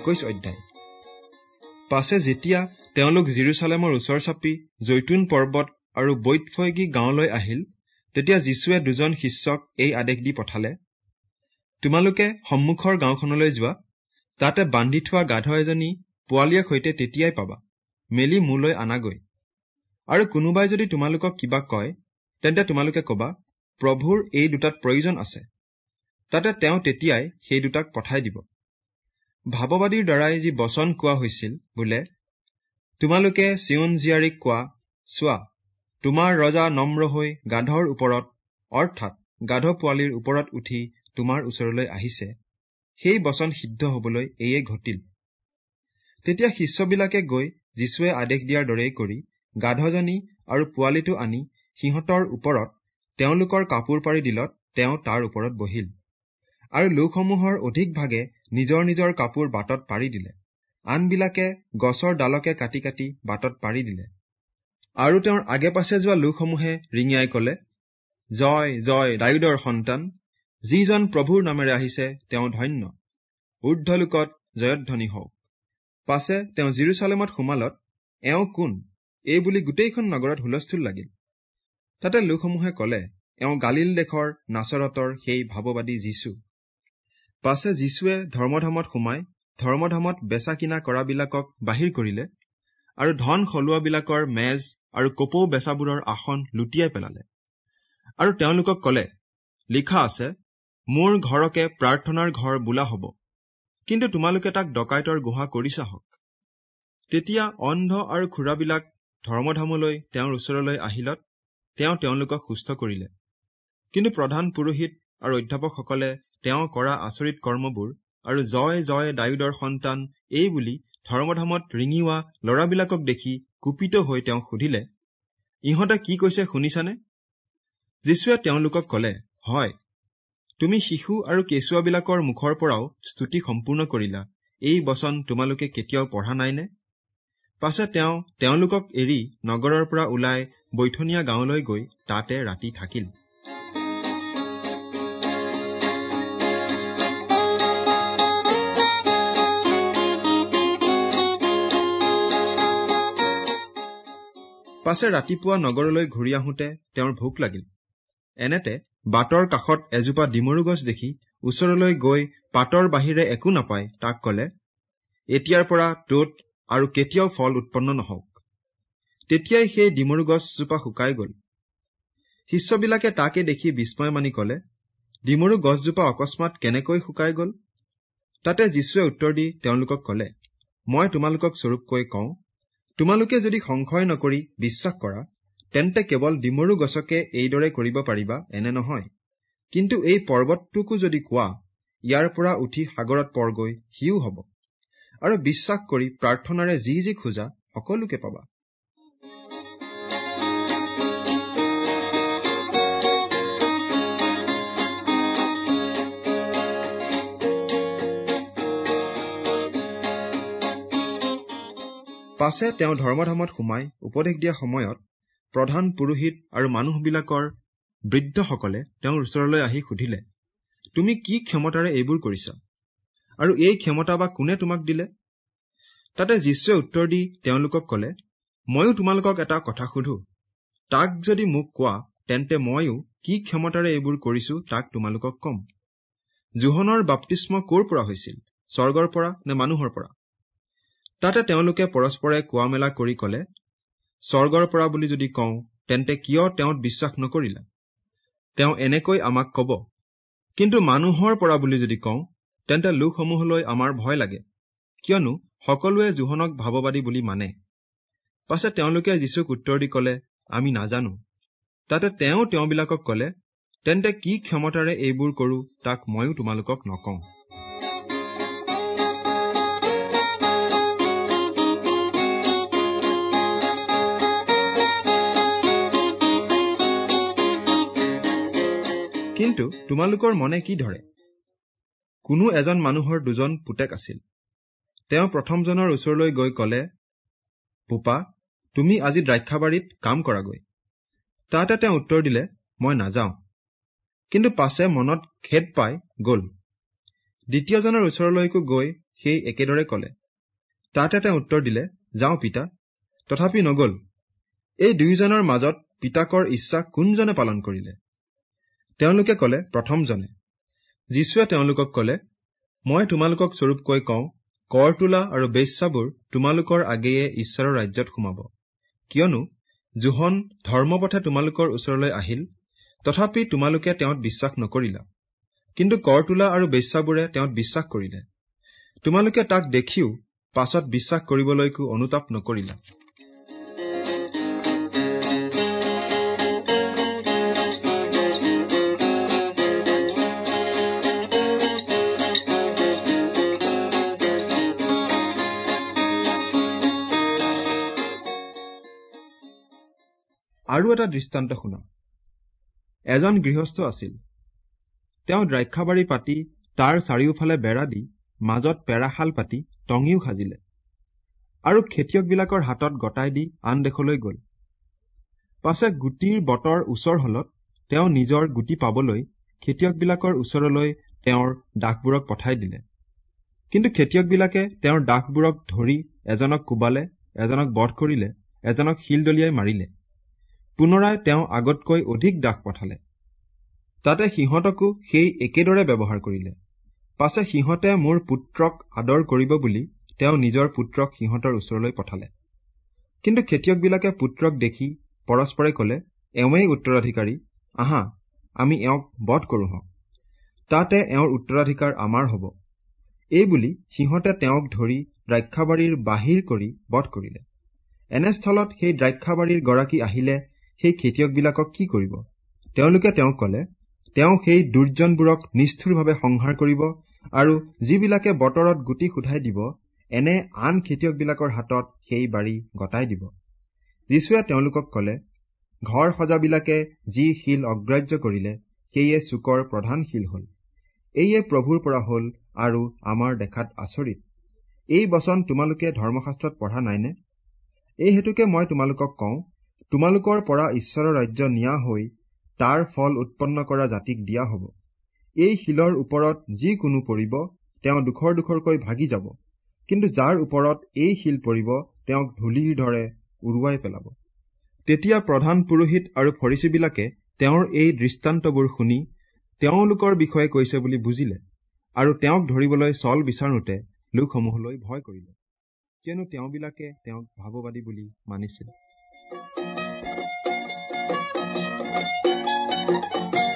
একৈশ অধ্যায়। পাছে যেতিয়া তেওঁলোক জিৰচালেমৰ ওচৰ চাপি জৈতুন পৰ্বত আৰু বৈতফৈগী গাঁৱলৈ আহিল তেতিয়া যীশুৱে দুজন শিষ্যক এই আদেশ দি পঠালে তোমালোকে সন্মুখৰ গাঁওখনলৈ যোৱা তাতে বান্ধি থোৱা গাধ এজনী পোৱালীয়েক সৈতে তেতিয়াই পাবা মেলি মোলৈ আনাগৈ। আৰু কোনোবাই যদি তোমালোকক কিবা কয় তেন্তে তোমালোকে কবা প্ৰভুৰ এই দুটাত প্ৰয়োজন আছে। তাতে তেওঁ তেতিয়াই সেই দুটাক পঠাই দিব। ভাৱবাদীৰ দ্বাৰাই যি বচন কোৱা হৈছিল বোলে তোমালোকে চিয়ন জীয়াৰীক কোৱা চোৱা তোমাৰ ৰজা নম্ৰ হৈ গাধৰ ওপৰত অৰ্থাৎ গাধ পোৱালীৰ ওপৰত উঠি তোমাৰ ওচৰলৈ আহিছে সেই বচন সিদ্ধ হবলৈ এয়ে ঘটিল। তেতিয়া শিষ্যবিলাকে গৈ যীশুৱে আদেশ দিয়াৰ দৰেই কৰি গাধজনী আৰু পোৱালীটো আনি সিহঁতৰ ওপৰত তেওঁলোকৰ কাপোৰ পাৰি দিলত তেওঁ তাৰ ওপৰত বহিল। আৰু লোকসমূহৰ অধিক ভাগে নিজৰ নিজৰ কাপোৰ বাটত পাৰি দিলে। আনবিলাকে গছৰ ডালকে কাটি কাটি বাটত পাৰি দিলে। আৰু তেওঁৰ আগে পাছে যোৱা লোকসমূহে ৰিঙিয়াই কলে জয় জয় ডায়ুদৰ সন্তান যিজন প্ৰভুৰ নামেৰে আহিছে তেওঁ ধন্য। ঊৰ্ধলোকত জয়ধ্বনি হওক। পাছে তেওঁ জিৰচালেমত সোমালত এওঁ কোন? এই বুলি গোটেইখন নগৰত হুলস্থুল লাগিল। তাতে লোকসমূহে কলে এওঁ গালিল দেশৰ নাচৰতৰ সেই ভাৱবাদী যীশু পাছে যীশুৱে ধৰ্মধামত সোমাই ধৰ্মধামত বেচা কিনা কৰাবিলাকক বাহিৰ কৰিলে আৰু ধন সলোৱাবিলাকৰ মেজ আৰু কপৌ বেচাবোৰৰ আসন লুটিয়াই পেলালে। আৰু তেওঁলোকক কলে লিখা আছে মোৰ ঘৰকে প্ৰাৰ্থনাৰ ঘৰ বোলা হব কিন্তু তোমালোকে তাক ডকাইতৰ গুহা কৰিছা হওক তেতিয়া অন্ধ আৰু খুৰাবিলাক ধৰ্মধামলৈ তেওঁৰ ওচৰলৈ আহিলত তেওঁ তেওঁলোকক সুস্থ কৰিলে। কিন্তু প্ৰধান পুৰোহিত আৰু অধ্যাপকসকলে তেওঁ কৰা আচৰিত কৰ্মবোৰ আৰু জয় জয় ডায়ুদৰ সন্তান এই বুলি ধৰ্মধামত ৰিঙিওৱা লৰাবিলাকক দেখি কুপিত হৈ তেওঁক সুধিলে ইহঁতে কি কৈছে শুনিছানে? যীশুৱে তেওঁলোকক কলে হয় তুমি শিশু আৰু কেঁচুৱাবিলাকৰ মুখৰ পৰাও স্তুতি সম্পূৰ্ণ কৰিলা। এই বচন তোমালোকে কেতিয়াও পঢ়া নাইনে? পাছে তেওঁ তেওঁলোকক এৰি নগৰৰ পৰা ওলাই বৈঠনীয়া গাঁৱলৈ গৈ তাতে ৰাতি থাকিল। পাছে ৰাতিপুৱা নগৰলৈ ঘূৰি আহোঁতে তেওঁৰ ভোক লাগিল। এনেতে বাটৰ কাষত এজোপা ডিমৰু গছ দেখি ওচৰলৈ গৈ পাতৰ বাহিৰে একো নাপাই তাক কলে এতিয়াৰ পৰা টোত আৰু কেতিয়াও ফল উৎপন্ন নহওক। তেতিয়াই সেই ডিমৰু গছজোপা শুকাই গল। শিষ্যবিলাকে তাকে দেখি বিস্ময় মানি কলে ডিমৰু গছজোপা অকস্মাত কেনেকৈ শুকাই গল? তাতে যীশুৱে উত্তৰ দি তেওঁলোকক কলে মই তোমালোকক স্বৰূপকৈ কওঁ তোমালোকে যদি সংশয় নকৰি বিশ্বাস কৰা তেন্তে কেৱল ডিমৰু গছকে এইদৰে কৰিব পাৰিবা এনে নহয়। কিন্তু এই পৰ্বতটোকো যদি কোৱা ইয়াৰ পৰা উঠি সাগৰত পৰগৈ সিও হব। আৰু বিশ্বাস কৰি প্ৰাৰ্থনাৰে যি যি খোজা সকলোকে পাবা। পাছে তেওঁ ধৰ্মধামত সোমাই উপদেশ দিয়া সময়ত প্ৰধান পুৰোহিত আৰু মানুহবিলাকৰ বৃদ্ধসকলে তেওঁৰ ওচৰলৈ আহি সুধিলে তুমি কি ক্ষমতাৰে এইবোৰ কৰিছা? আৰু এই ক্ষমতা বা কোনে তোমাক দিলে? তাতে যীশুৱে উত্তৰ দি তেওঁলোকক কলে ময়ো তোমালোকক এটা কথা সুধো। তাক যদি মোক কোৱা তেন্তে ময়ো কি ক্ষমতাৰে এইবোৰ কৰিছো তাক তোমালোকক কম। জোহনৰ বাপ্তিস্ম কৰ পৰা হৈছিল? স্বৰ্গৰ পৰা নে মানুহৰ পৰা? তাতে তেওঁলোকে পৰস্পৰে কোৱা মেলা কৰি কলে স্বৰ্গৰ পৰা বুলি যদি কওঁ তেন্তে কিয় তেওঁত বিশ্বাস নকৰিলা? তেওঁ এনেকৈ আমাক কব কিন্তু মানুহৰ পৰা বুলি যদি কওঁ তেন্তে লোকসমূহলৈ আমাৰ ভয় লাগে। কিয়নো সকলোৱে জোহনক ভাৱবাদী বুলি মানে। পাছে তেওঁলোকে যীশুক উত্তৰ দি কলে আমি নাজানো। তাতে তেওঁ তেওঁবিলাকক কলে তেন্তে কি ক্ষমতাৰে এইবোৰ কৰো তাক ময়ো তোমালোকক নকওঁ। কিন্তু তোমালোকৰ মনে কি ধৰে? কোনো এজন মানুহৰ দুজন পুতেক আছিল। তেওঁ প্ৰথমজনৰ ওচৰলৈ গৈ কলে পোপা তুমি আজি দ্ৰাক্ষাবাৰীত কাম কৰাগৈ। তাতে তেওঁ উত্তৰ দিলে মই নাযাওঁ। কিন্তু পাছে মনত খেদ পাই গল। দ্বিতীয়জনৰ ওচৰলৈকো গৈ সেই একেদৰে কলে। তাতে তেওঁ উত্তৰ দিলে যাওঁ পিতা। তথাপি নগল। এই দুয়োজনৰ মাজত পিতাকৰ ইচ্ছা কোনজনে পালন কৰিলে? তেওঁলোকে কলে প্ৰথমজনে। যীশুৱে তেওঁলোকক কলে মই তোমালোকক স্বৰূপকৈ কওঁ কৰ তোলা আৰু বেশ্যাবোৰ তোমালোকৰ আগেয়ে ঈশ্বৰৰ ৰাজ্যত সোমাব। কিয়নো জোহন ধৰ্মপথে তোমালোকৰ ওচৰলৈ আহিল তথাপি তোমালোকে তেওঁত বিশ্বাস নকৰিলা। কিন্তু কৰ তোলা আৰু বেশ্যাবোৰে তেওঁত বিশ্বাস কৰিলে। তোমালোকে তাক দেখিও পাছত বিশ্বাস কৰিবলৈকো অনুতাপ নকৰিলা। আৰু এটা দৃষ্টান্ত শুনা এজন গৃহস্থ আছিল। তেওঁ দ্ৰাক্ষাবাৰী পাতি তাৰ চাৰিওফালে বেৰা দি মাজত পেৰাশাল পাতি টঙিও সাজিলে আৰু খেতিয়কবিলাকৰ হাতত গতাই দি আন দেশলৈ গল। পাছে গুটিৰ বতৰ ওচৰ হলত তেওঁ নিজৰ গুটি পাবলৈ খেতিয়কবিলাকৰ ওচৰলৈ তেওঁৰ দাসবোৰক পঠাই দিলে। কিন্তু খেতিয়কবিলাকে তেওঁৰ দাসবোৰক ধৰি এজনক কোবালে এজনক বধ কৰিলে এজনক শিল দলিয়াই মাৰিলে। পুনৰাই তেওঁ আগতকৈ অধিক দাস পঠালে। তাতে সিহঁতকো সেই একেদৰে ব্যৱহাৰ কৰিলে। পাছে সিহঁতে মোৰ পুত্ৰক আদৰ কৰিব বুলি তেওঁ নিজৰ পুত্ৰক সিহঁতৰ ওচৰলৈ পঠালে। কিন্তু খেতিয়কবিলাকে পুত্ৰক দেখি পৰস্পৰে কলে এওঁৱেই উত্তৰাধিকাৰী। আহা আমি এওঁক বধ কৰো হওক। তাতে এওঁৰ উত্তৰাধিকাৰ আমাৰ হব। এই বুলি সিহঁতে তেওঁক ধৰি দ্ৰাক্ষাবাৰীৰ বাহিৰ কৰি বধ কৰিলে। এনেস্থলত সেই দ্ৰাক্ষাবাৰীৰ গৰাকী আহিলে সেই খেতিয়কবিলাকক কি কৰিব? তেওঁলোকে তেওঁক কলে তেওঁ সেই দুৰ্জনবোৰক নিষ্ঠুৰভাৱে সংহাৰ কৰিব আৰু যিবিলাকে বতৰত গুটি সোধাই দিব এনে আন খেতিয়কবিলাকৰ হাতত সেই বাৰী গতাই দিব। যীশুৱে তেওঁলোকক কলে ঘৰ সজাবিলাকে যি শিল অগ্ৰাহ্য কৰিলে সেয়ে চুকৰ প্ৰধান শিল হল। এইয়ে প্ৰভুৰ পৰা হল আৰু আমাৰ দেখাত আচৰিত। এই বচন তোমালোকে ধৰ্মশাস্ত্ৰত পঢ়া নাইনে? এই হেতুকে মই তোমালোকক কওঁ তোমালোকৰ পৰা ঈশ্বৰৰ ৰাজ্য নিয়া হৈ তাৰ ফল উৎপন্ন কৰা জাতিক দিয়া হব। এই শিলৰ ওপৰত যি কোনো পৰিব তেওঁ দুখৰ দুখৰকৈ ভাগি যাব। কিন্তু যাৰ ওপৰত এই শিল পৰিব তেওঁক ধূলিৰ দৰে উৰুৱাই পেলাব। তেতিয়া প্ৰধান পুৰোহিত আৰু ফৰিচীবিলাকে তেওঁৰ এই দৃষ্টান্তবোৰ শুনি তেওঁলোকৰ বিষয়ে কৈছে বুলি বুজিলে আৰু তেওঁক ধৰিবলৈ চল বিচাৰোতে লোকসমূহলৈ ভয় কৰিলে। কিয়নো তেওঁবিলাকে তেওঁক ভাৱবাদী বুলি মানিছিল। あっ!